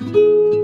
you